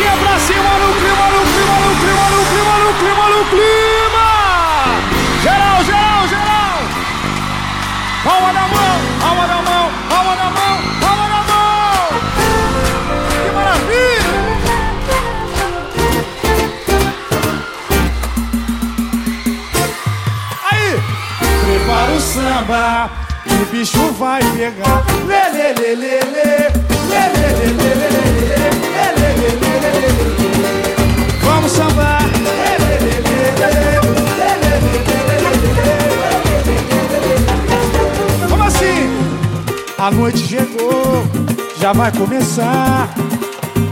mãozinha pra cima no clima, no clima, no clima, no clima, no clima, no clima. Geral, geral, geral. Palma na mão, palma na mão, palma na mão, palma na mão. Que maravilha. Aí, prepara o samba, que o bicho vai pegar. Lê, lê, lê, lê, lê. A noite chegou, já vai começar.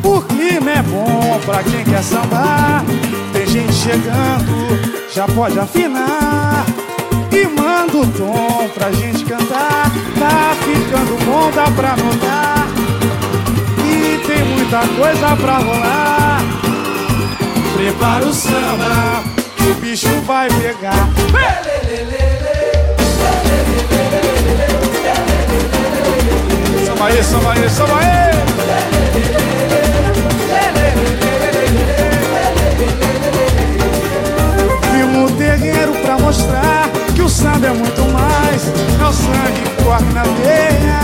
O clima é bom pra quem quer sambar. Tem gente chegando, já pode afinar. E manda o tom pra gente cantar. Tá ficando bom, dá pra notar. E tem muita coisa pra rolar. Prepara o samba, o bicho vai pegar. Samba aí, samba aí, samba aí. No terreiro pra mostrar que o samba é muito mais. Meu sangue corre na veia.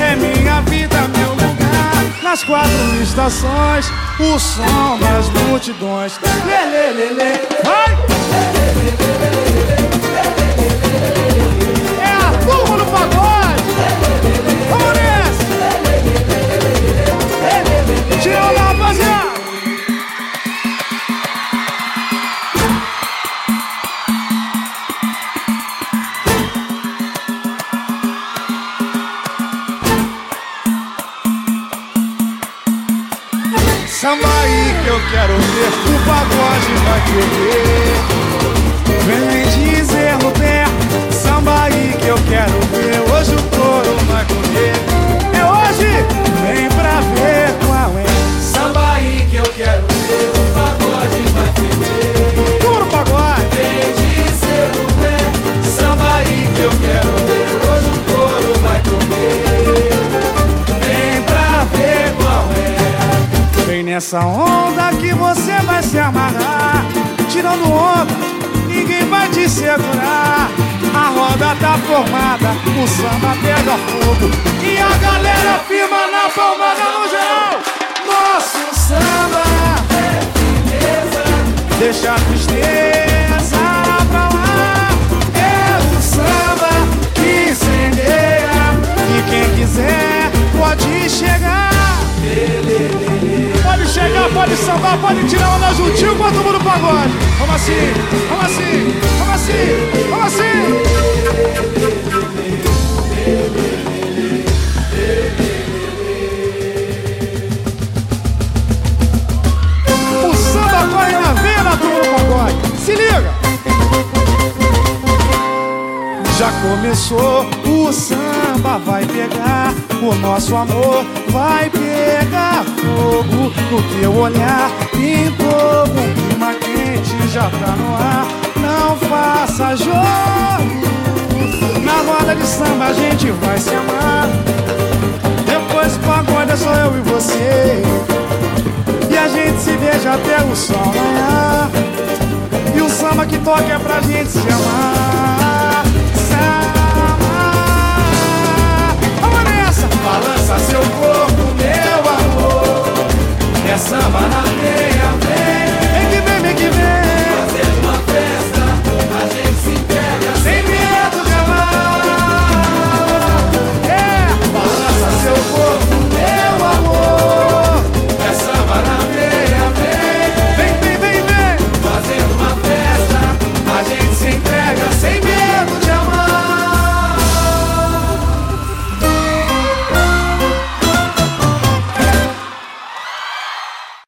É minha vida, meu lugar. Nas quatro estações, o som das multidões. Lê, lê, lê, lê. Vai! É Samba aí que eu quero ver, o pagode vai querer. Vem dizer pé, samba aí que eu quero ver. Hoje o nessa onda que você vai se amarrar. Tirando onda, ninguém vai te segurar. A roda tá formada, o samba pega fogo. E a galera firma na palmada no geral. Nosso samba deixa a tristeza pra lá. É o samba que incendeia. E quem quiser pode chegar. Chegar, pode sambar, pode tirar onda juntinho com a turma do pagode. Vamos assim, vamos assim, vamos assim. Já começou, o samba vai pegar, o nosso amor vai pegar fogo no teu olhar. Pintou um clima quente, já tá no ar. Não faça jogo, na roda de samba a gente vai se amar. Depois pagode é só eu e você, e a gente se beija até o sol amanhã. E o samba que toca é pra gente se amar.